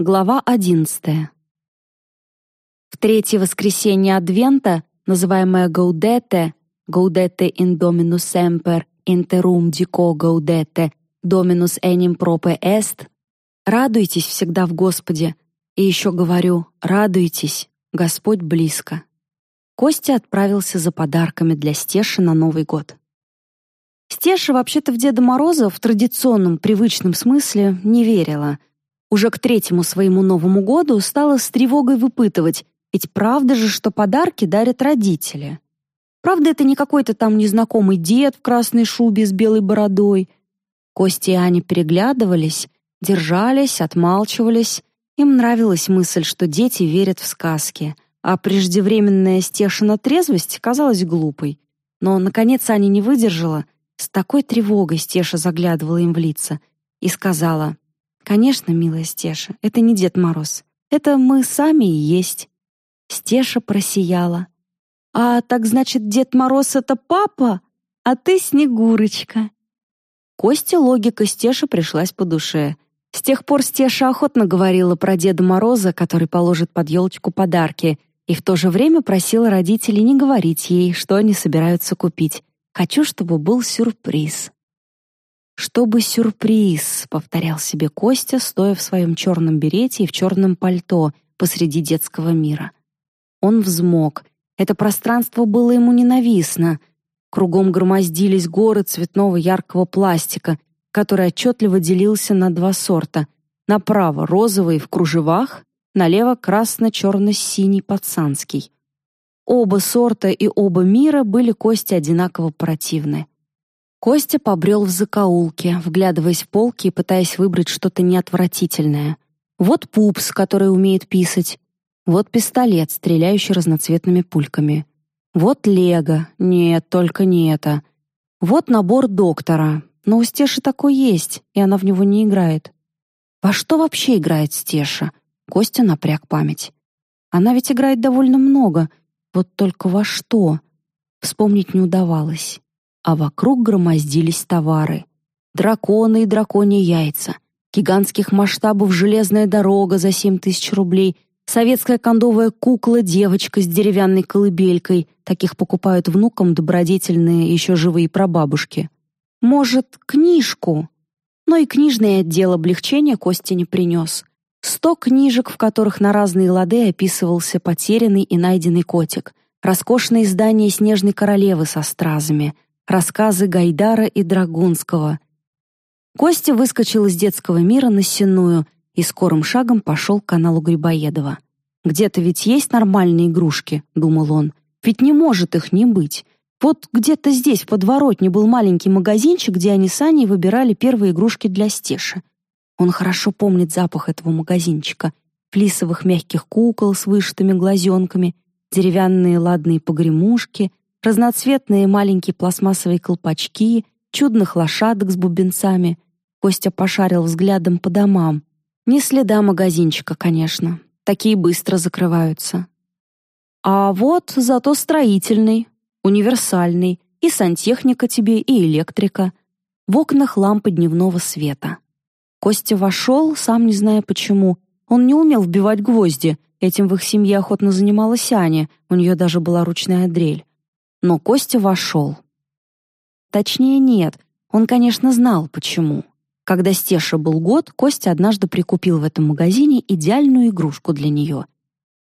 Глава одиннадцатая. В третье воскресенье Адвента, называемое Gaudete, Gaudete in Dominus Semper, Interum Dico Gaudete, Dominus enim prope est, радуйтесь всегда в Господе, и еще говорю, радуйтесь, Господь близко. Костя отправился за подарками для Стеши на Новый год. Стеша вообще-то в Деда Мороза в традиционном, привычном смысле не верила — уже к третьему своему Новому году стала с тревогой выпытывать, ведь правда же, что подарки дарят родители. Правда, это не какой-то там незнакомый дед в красной шубе с белой бородой. Костя и Аня переглядывались, держались, отмалчивались. Им нравилась мысль, что дети верят в сказки, а преждевременная стешина трезвость казалась глупой. Но, наконец, Аня не выдержала. С такой тревогой Стеша заглядывала им в лица и сказала, Конечно, милая Стеша, это не Дед Мороз. Это мы сами и есть. Стеша просияла. А так значит, Дед Мороз это папа, а ты Снегурочка. Косте логика Стеши пришлась по душе. С тех пор Стеша охотно говорила про Деда Мороза, который положит под елочку подарки, и в то же время просила родителей не говорить ей, что они собираются купить. Хочу, чтобы был сюрприз. «Чтобы сюрприз», — повторял себе Костя, стоя в своем черном берете и в черном пальто посреди детского мира. Он взмок. Это пространство было ему ненавистно. Кругом громоздились горы цветного яркого пластика, который отчетливо делился на два сорта. Направо — розовый в кружевах, налево — красно-черно-синий пацанский. Оба сорта и оба мира были Косте одинаково противны. Костя побрел в закоулке, вглядываясь в полки и пытаясь выбрать что-то неотвратительное. Вот пупс, который умеет писать. Вот пистолет, стреляющий разноцветными пульками. Вот лего. Нет, только не это. Вот набор доктора. Но у Стеши такой есть, и она в него не играет. Во что вообще играет Стеша? Костя напряг память. Она ведь играет довольно много. Вот только во что? Вспомнить не удавалось а вокруг громоздились товары. Драконы и драконьи яйца, гигантских масштабов железная дорога за семь тысяч рублей, советская кондовая кукла-девочка с деревянной колыбелькой, таких покупают внукам добродетельные еще живые прабабушки. Может, книжку? Но и книжный отдел облегчения Кости не принес. Сто книжек, в которых на разные лады описывался потерянный и найденный котик, роскошное издание «Снежной королевы» со стразами, рассказы Гайдара и Драгунского. Костя выскочил из детского мира на Сенную и скорым шагом пошел к каналу Грибоедова. «Где-то ведь есть нормальные игрушки», — думал он. «Ведь не может их не быть. Вот где-то здесь, в подворотне, был маленький магазинчик, где они с Аней выбирали первые игрушки для Стеши. Он хорошо помнит запах этого магазинчика. Флисовых мягких кукол с вышитыми глазенками, деревянные ладные погремушки — разноцветные маленькие пластмассовые колпачки, чудных лошадок с бубенцами. Костя пошарил взглядом по домам. Не следа магазинчика, конечно. Такие быстро закрываются. А вот зато строительный, универсальный, и сантехника тебе, и электрика. В окнах лампы дневного света. Костя вошел, сам не зная почему. Он не умел вбивать гвозди. Этим в их семье охотно занималась Аня, у нее даже была ручная дрель но Костя вошел. Точнее, нет, он, конечно, знал, почему. Когда Стеша был год, Костя однажды прикупил в этом магазине идеальную игрушку для нее.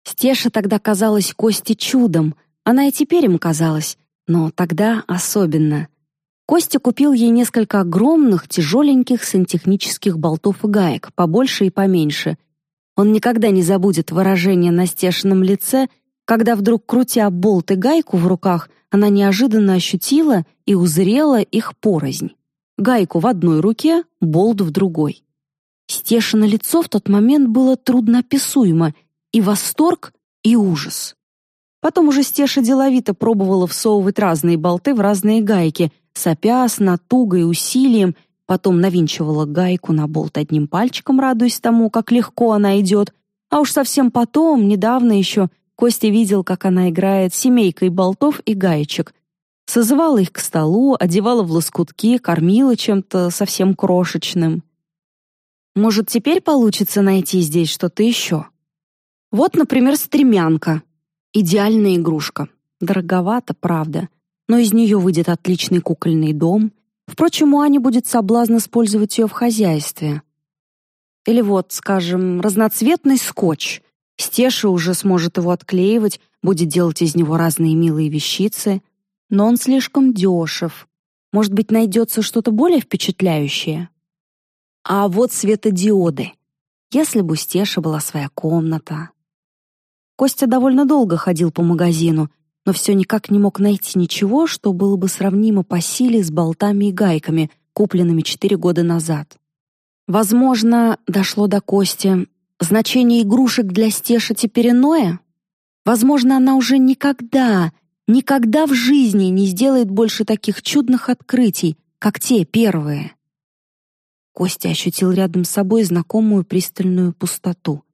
Стеша тогда казалась Косте чудом, она и теперь им казалась, но тогда особенно. Костя купил ей несколько огромных, тяжеленьких сантехнических болтов и гаек, побольше и поменьше. Он никогда не забудет выражение на Стешином лице, когда вдруг, крутя болт и гайку в руках, она неожиданно ощутила и узрела их порознь. Гайку в одной руке, болт в другой. Стешина лицо в тот момент было трудноописуемо, и восторг, и ужас. Потом уже Стеша деловито пробовала всовывать разные болты в разные гайки, сопя с натугой, усилием, потом навинчивала гайку на болт одним пальчиком, радуясь тому, как легко она идет, а уж совсем потом, недавно еще, Костя видел, как она играет семейкой болтов и гаечек. Созывала их к столу, одевала в лоскутки, кормила чем-то совсем крошечным. Может, теперь получится найти здесь что-то еще? Вот, например, стремянка. Идеальная игрушка. Дороговато, правда, но из нее выйдет отличный кукольный дом. Впрочем, у Ани будет соблазн использовать ее в хозяйстве. Или вот, скажем, разноцветный скотч. Стеша уже сможет его отклеивать, будет делать из него разные милые вещицы. Но он слишком дешев. Может быть, найдется что-то более впечатляющее? А вот светодиоды. Если бы у Стеши была своя комната. Костя довольно долго ходил по магазину, но все никак не мог найти ничего, что было бы сравнимо по силе с болтами и гайками, купленными четыре года назад. Возможно, дошло до Кости, значение игрушек для Стеши теперь иное? Возможно, она уже никогда, никогда в жизни не сделает больше таких чудных открытий, как те первые. Костя ощутил рядом с собой знакомую пристальную пустоту.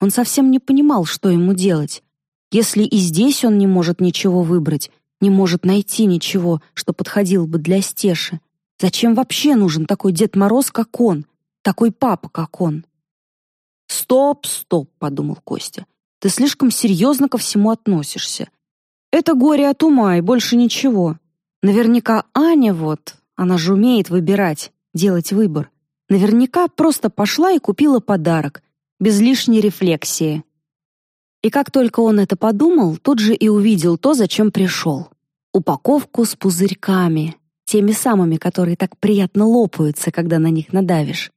Он совсем не понимал, что ему делать. Если и здесь он не может ничего выбрать, не может найти ничего, что подходило бы для Стеши, зачем вообще нужен такой Дед Мороз, как он, такой папа, как он? «Стоп, стоп», — подумал Костя. «Ты слишком серьезно ко всему относишься. Это горе от ума и больше ничего. Наверняка Аня вот, она же умеет выбирать, делать выбор. Наверняка просто пошла и купила подарок, без лишней рефлексии. И как только он это подумал, тут же и увидел то, зачем пришел. Упаковку с пузырьками, теми самыми, которые так приятно лопаются, когда на них надавишь.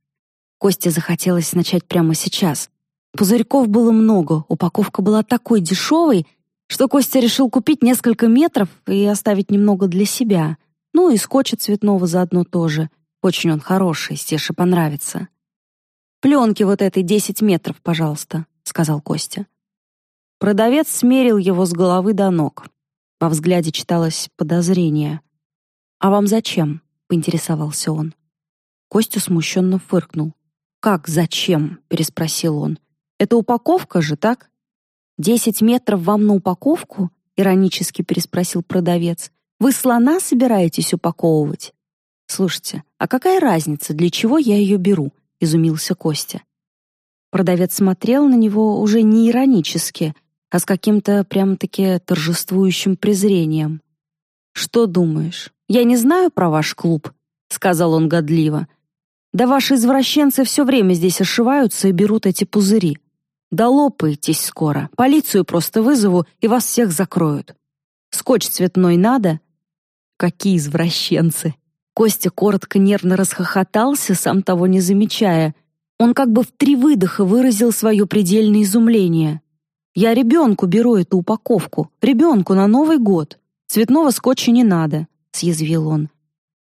Косте захотелось начать прямо сейчас. Пузырьков было много, упаковка была такой дешевой, что Костя решил купить несколько метров и оставить немного для себя. Ну и скотча цветного заодно тоже. Очень он хороший, Стеше понравится. «Пленки вот этой десять метров, пожалуйста», — сказал Костя. Продавец смерил его с головы до ног. Во взгляде читалось подозрение. «А вам зачем?» — поинтересовался он. Костя смущенно фыркнул. «Как зачем?» — переспросил он. «Это упаковка же, так?» «Десять метров вам на упаковку?» — иронически переспросил продавец. «Вы слона собираетесь упаковывать?» «Слушайте, а какая разница, для чего я ее беру?» — изумился Костя. Продавец смотрел на него уже не иронически, а с каким-то прям-таки торжествующим презрением. «Что думаешь, я не знаю про ваш клуб?» — сказал он годливо. «Да ваши извращенцы все время здесь ошиваются и берут эти пузыри. Да лопаетесь скоро. Полицию просто вызову, и вас всех закроют. Скотч цветной надо? Какие извращенцы. Костя коротко нервно расхохотался, сам того не замечая. Он как бы в три выдоха выразил свое предельное изумление. «Я ребенку беру эту упаковку. Ребенку на Новый год. Цветного скотча не надо», — съязвил он.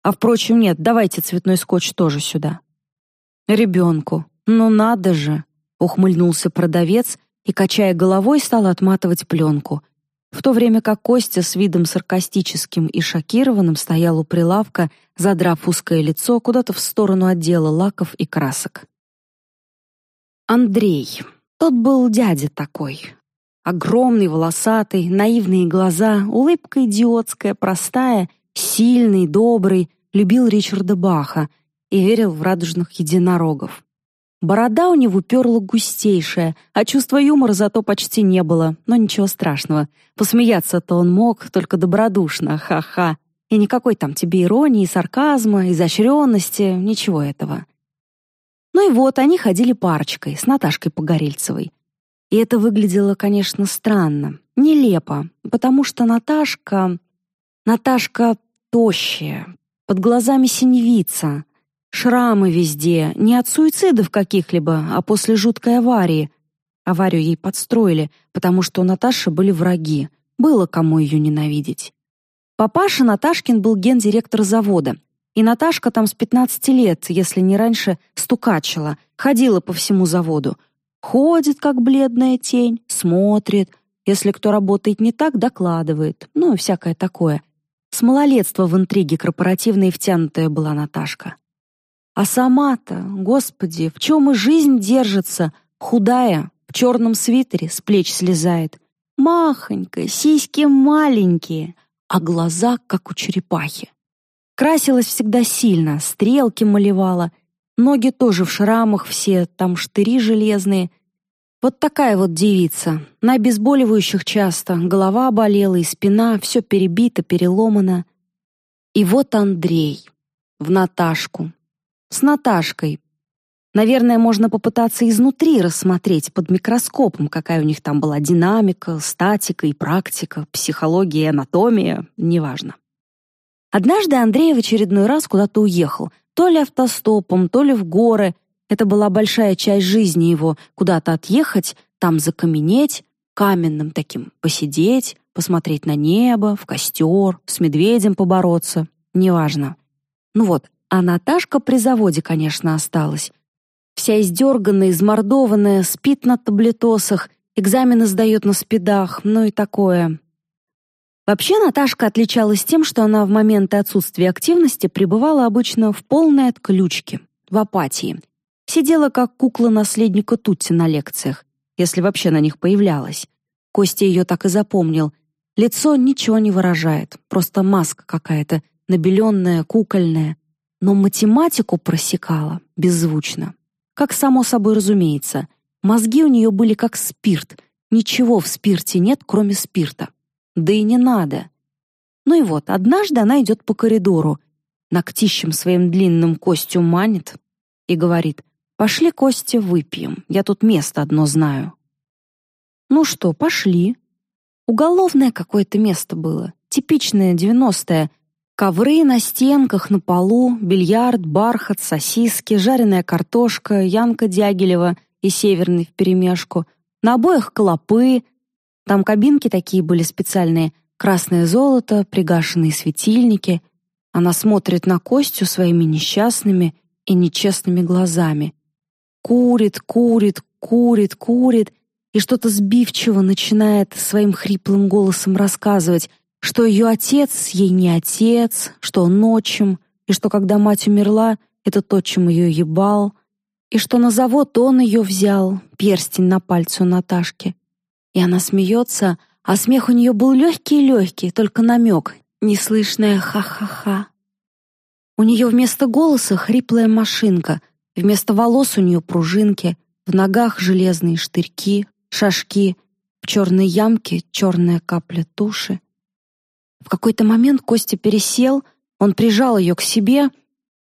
«А впрочем, нет, давайте цветной скотч тоже сюда». «Ребенку. Ну надо же!» Ухмыльнулся продавец и, качая головой, стал отматывать пленку, в то время как Костя с видом саркастическим и шокированным стоял у прилавка, задрав узкое лицо куда-то в сторону отдела лаков и красок. Андрей. Тот был дядя такой. Огромный, волосатый, наивные глаза, улыбка идиотская, простая, сильный, добрый, любил Ричарда Баха и верил в радужных единорогов. Борода у него перла густейшая, а чувства юмора зато почти не было, но ничего страшного. Посмеяться-то он мог, только добродушно, ха-ха. И никакой там тебе иронии, сарказма, изощренности, ничего этого. Ну и вот они ходили парочкой с Наташкой Погорельцевой. И это выглядело, конечно, странно, нелепо, потому что Наташка... Наташка тощая, под глазами синевица, Шрамы везде, не от суицидов каких-либо, а после жуткой аварии. Аварию ей подстроили, потому что у Наташи были враги. Было кому ее ненавидеть. Папаша Наташкин был гендиректор завода. И Наташка там с 15 лет, если не раньше, стукачила, ходила по всему заводу. Ходит, как бледная тень, смотрит. Если кто работает не так, докладывает. Ну и всякое такое. С малолетства в интриги корпоративные втянутая была Наташка. А сама-то, господи, в чем и жизнь держится, худая, в черном свитере, с плеч слезает. Махонькая, сиськи маленькие, а глаза, как у черепахи. Красилась всегда сильно, стрелки малевала. Ноги тоже в шрамах все, там штыри железные. Вот такая вот девица. На обезболивающих часто. Голова болела и спина, все перебито, переломано. И вот Андрей. В Наташку. С Наташкой. Наверное, можно попытаться изнутри рассмотреть под микроскопом, какая у них там была динамика, статика и практика, психология и анатомия, неважно. Однажды Андрей в очередной раз куда-то уехал, то ли автостопом, то ли в горы. Это была большая часть жизни его — куда-то отъехать, там закаменеть, каменным таким посидеть, посмотреть на небо, в костер, с медведем побороться. Неважно. Ну вот, а Наташка при заводе, конечно, осталась. Вся издерганная, измордованная, спит на таблетосах, экзамены сдает на спидах, ну и такое. Вообще Наташка отличалась тем, что она в моменты отсутствия активности пребывала обычно в полной отключке, в апатии. Сидела как кукла наследника Тутти на лекциях, если вообще на них появлялась. Костя ее так и запомнил. Лицо ничего не выражает, просто маска какая-то, набеленная, кукольная. Но математику просекала беззвучно. Как само собой разумеется. Мозги у нее были как спирт. Ничего в спирте нет, кроме спирта. Да и не надо. Ну и вот, однажды она идет по коридору, ногтищем своим длинным Костю манит и говорит, «Пошли, Костя, выпьем, я тут место одно знаю». Ну что, пошли. Уголовное какое-то место было, типичное девяностое. Ковры на стенках, на полу, бильярд, бархат, сосиски, жареная картошка, Янка Дягилева и Северный вперемешку. На обоих клопы, там кабинки такие были специальные, красное золото, пригашенные светильники. Она смотрит на Костю своими несчастными и нечестными глазами. Курит, курит, курит, курит и что-то сбивчиво начинает своим хриплым голосом рассказывать, что ее отец ей не отец, что он отчим, и что когда мать умерла, это тот, чем ее ебал, и что на завод он ее взял, перстень на пальце у Наташки, и она смеется, а смех у нее был легкий-легкий, только намек, неслышное ха-ха-ха. У нее вместо голоса хриплая машинка, вместо волос у нее пружинки, в ногах железные штырьки, шашки, в черной ямке черная капля туши. В какой-то момент Костя пересел, он прижал ее к себе,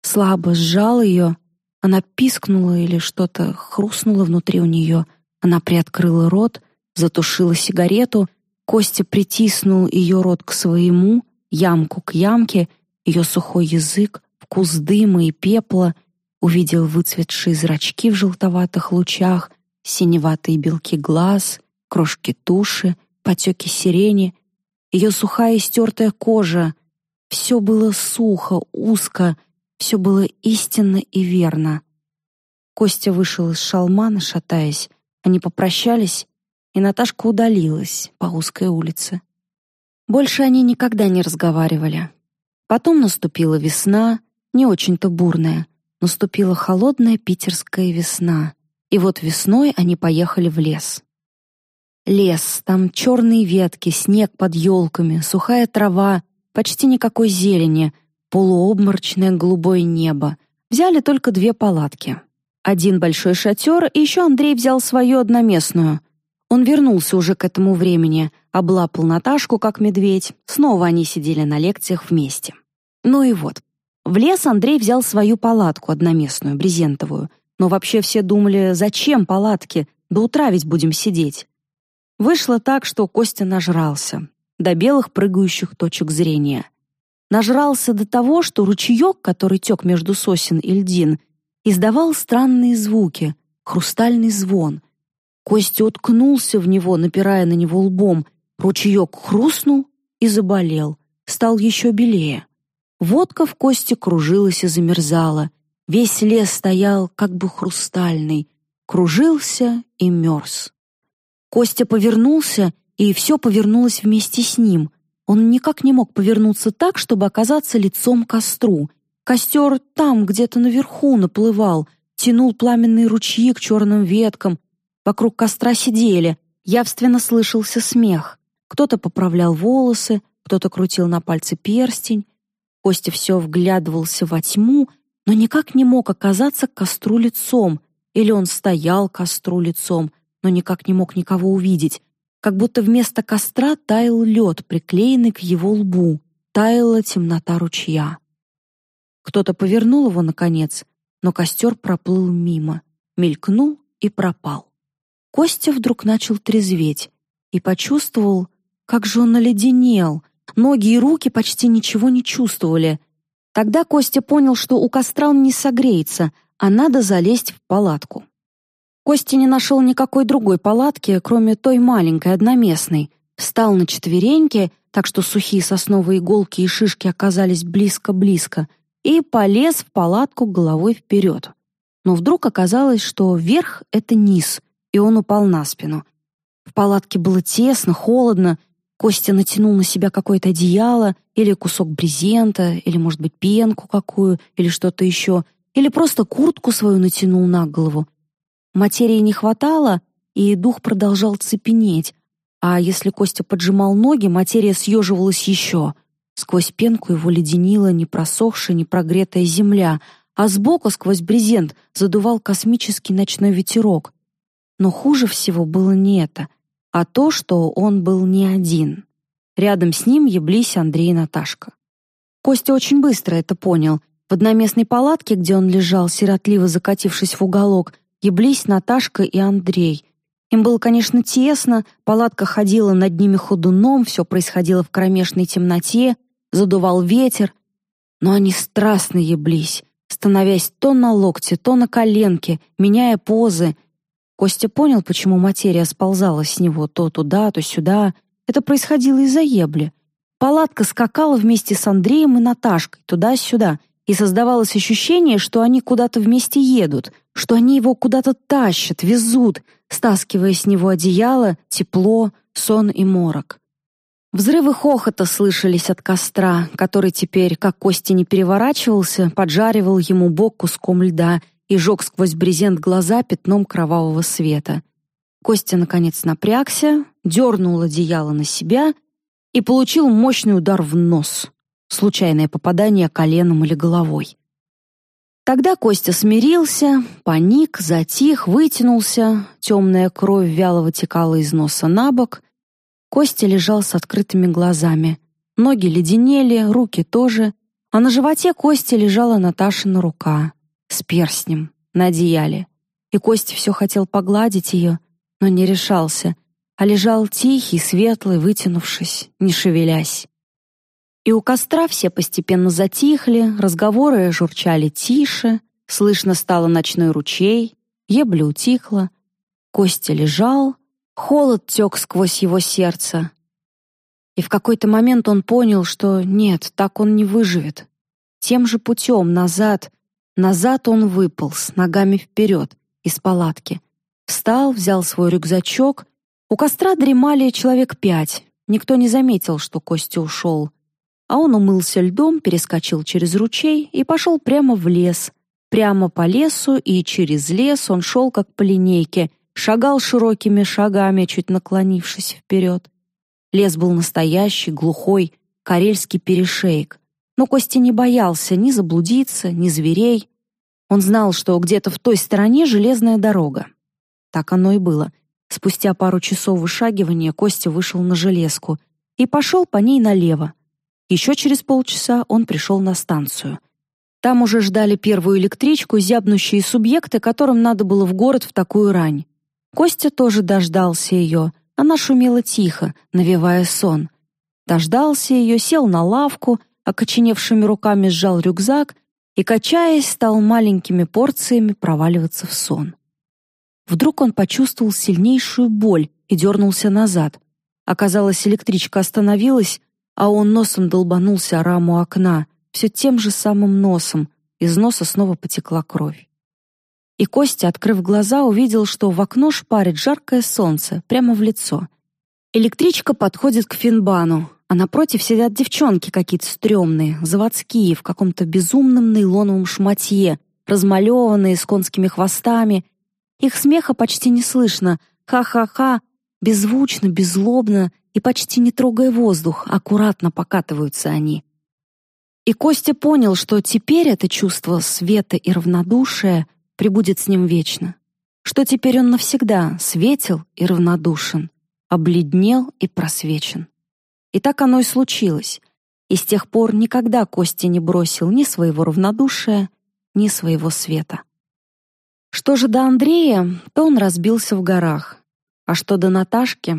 слабо сжал ее, она пискнула или что-то хрустнуло внутри у нее, она приоткрыла рот, затушила сигарету, Костя притиснул ее рот к своему, ямку к ямке, ее сухой язык, вкус дыма и пепла, увидел выцветшие зрачки в желтоватых лучах, синеватые белки глаз, крошки туши, потеки сирени, ее сухая истертая кожа. Все было сухо, узко, все было истинно и верно. Костя вышел из шалмана, шатаясь. Они попрощались, и Наташка удалилась по узкой улице. Больше они никогда не разговаривали. Потом наступила весна, не очень-то бурная. Наступила холодная питерская весна. И вот весной они поехали в лес. Лес, там черные ветки, снег под елками, сухая трава, почти никакой зелени, полуобморочное голубое небо. Взяли только две палатки. Один большой шатер, и еще Андрей взял свою одноместную. Он вернулся уже к этому времени, облапал Наташку как медведь. Снова они сидели на лекциях вместе. Ну и вот. В лес Андрей взял свою палатку одноместную, брезентовую. Но вообще все думали, зачем палатки? До утра ведь будем сидеть. Вышло так, что Костя нажрался. До белых прыгающих точек зрения. Нажрался до того, что ручеек, который тек между сосен и льдин, издавал странные звуки, хрустальный звон, Костя уткнулся в него, напирая на него лбом. Ручеек хрустнул и заболел. Стал еще белее. Водка в Косте кружилась и замерзала. Весь лес стоял как бы хрустальный. Кружился и мерз. Костя повернулся, и все повернулось вместе с ним. Он никак не мог повернуться так, чтобы оказаться лицом к костру. Костер там, где-то наверху, наплывал, тянул пламенные ручьи к черным веткам, Вокруг костра сидели, явственно слышался смех. Кто-то поправлял волосы, кто-то крутил на пальце перстень. Костя все вглядывался во тьму, но никак не мог оказаться к костру лицом, или он стоял к костру лицом, но никак не мог никого увидеть, как будто вместо костра таял лед, приклеенный к его лбу, таяла темнота ручья. Кто-то повернул его, наконец, но костер проплыл мимо, мелькнул и пропал. Костя вдруг начал трезветь и почувствовал, как же он наледенел. Ноги и руки почти ничего не чувствовали. Тогда Костя понял, что у костра он не согреется, а надо залезть в палатку. Костя не нашел никакой другой палатки, кроме той маленькой одноместной. Встал на четвереньки, так что сухие сосновые иголки и шишки оказались близко-близко, и полез в палатку головой вперед. Но вдруг оказалось, что верх — это низ, и он упал на спину. В палатке было тесно, холодно. Костя натянул на себя какое-то одеяло или кусок брезента, или, может быть, пенку какую, или что-то еще, или просто куртку свою натянул на голову. Материи не хватало, и дух продолжал цепенеть, а если Костя поджимал ноги, материя съеживалась еще. Сквозь пенку его леденила не просохшая, не прогретая земля, а сбоку, сквозь брезент, задувал космический ночной ветерок. Но хуже всего было не это, а то, что он был не один. Рядом с ним еблись Андрей и Наташка. Костя очень быстро это понял. В одноместной палатке, где он лежал, сиротливо закатившись в уголок, еблись Наташка и Андрей. Им было, конечно, тесно, палатка ходила над ними ходуном, все происходило в кромешной темноте, задувал ветер, но они страстно еблись, становясь то на локте, то на коленке, меняя позы, Костя понял, почему материя сползала с него то туда, то сюда. Это происходило из-за ебли. Палатка скакала вместе с Андреем и Наташкой туда-сюда, и создавалось ощущение, что они куда-то вместе едут, что они его куда-то тащат, везут, стаскивая с него одеяло, тепло, сон и морок. Взрывы хохота слышались от костра, который теперь, как Костя не переворачивался, поджаривал ему бок куском льда — и жег сквозь брезент глаза пятном кровавого света. Костя, наконец, напрягся, дернул одеяло на себя и получил мощный удар в нос. Случайное попадание коленом или головой. Тогда Костя смирился, паник, затих, вытянулся, темная кровь вяло вытекала из носа на бок. Костя лежал с открытыми глазами. Ноги леденели, руки тоже, а на животе Кости лежала Наташина рука с перстнем на одеяле. И Костя все хотел погладить ее, но не решался, а лежал тихий, светлый, вытянувшись, не шевелясь. И у костра все постепенно затихли, разговоры журчали тише, слышно стало ночной ручей, ебля утихла. Костя лежал, холод тек сквозь его сердце. И в какой-то момент он понял, что нет, так он не выживет. Тем же путем назад, Назад он выполз, ногами вперед, из палатки. Встал, взял свой рюкзачок. У костра дремали человек пять. Никто не заметил, что Костя ушел. А он умылся льдом, перескочил через ручей и пошел прямо в лес. Прямо по лесу и через лес он шел как по линейке, шагал широкими шагами, чуть наклонившись вперед. Лес был настоящий, глухой, карельский перешеек. Но Костя не боялся ни заблудиться, ни зверей. Он знал, что где-то в той стороне железная дорога. Так оно и было. Спустя пару часов вышагивания Костя вышел на железку и пошел по ней налево. Еще через полчаса он пришел на станцию. Там уже ждали первую электричку зябнущие субъекты, которым надо было в город в такую рань. Костя тоже дождался ее. Она шумела тихо, навевая сон. Дождался ее, сел на лавку окоченевшими руками сжал рюкзак и, качаясь, стал маленькими порциями проваливаться в сон. Вдруг он почувствовал сильнейшую боль и дернулся назад. Оказалось, электричка остановилась, а он носом долбанулся о раму окна, все тем же самым носом, из носа снова потекла кровь. И Костя, открыв глаза, увидел, что в окно шпарит жаркое солнце прямо в лицо. Электричка подходит к Финбану, а напротив сидят девчонки какие-то стрёмные, заводские, в каком-то безумном нейлоновом шматье, размалеванные с конскими хвостами. Их смеха почти не слышно. Ха-ха-ха, беззвучно, беззлобно и почти не трогая воздух, аккуратно покатываются они. И Костя понял, что теперь это чувство света и равнодушия прибудет с ним вечно, что теперь он навсегда светел и равнодушен, обледнел и просвечен. И так оно и случилось. И с тех пор никогда Костя не бросил ни своего равнодушия, ни своего света. Что же до Андрея, то он разбился в горах. А что до Наташки,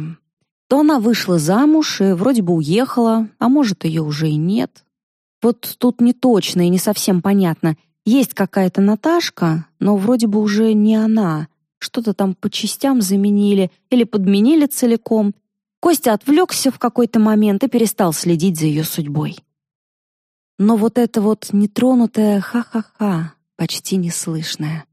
то она вышла замуж и вроде бы уехала, а может, ее уже и нет. Вот тут не точно и не совсем понятно. Есть какая-то Наташка, но вроде бы уже не она. Что-то там по частям заменили или подменили целиком. Костя отвлекся в какой-то момент и перестал следить за ее судьбой. Но вот это вот нетронутое ха-ха-ха, почти неслышное.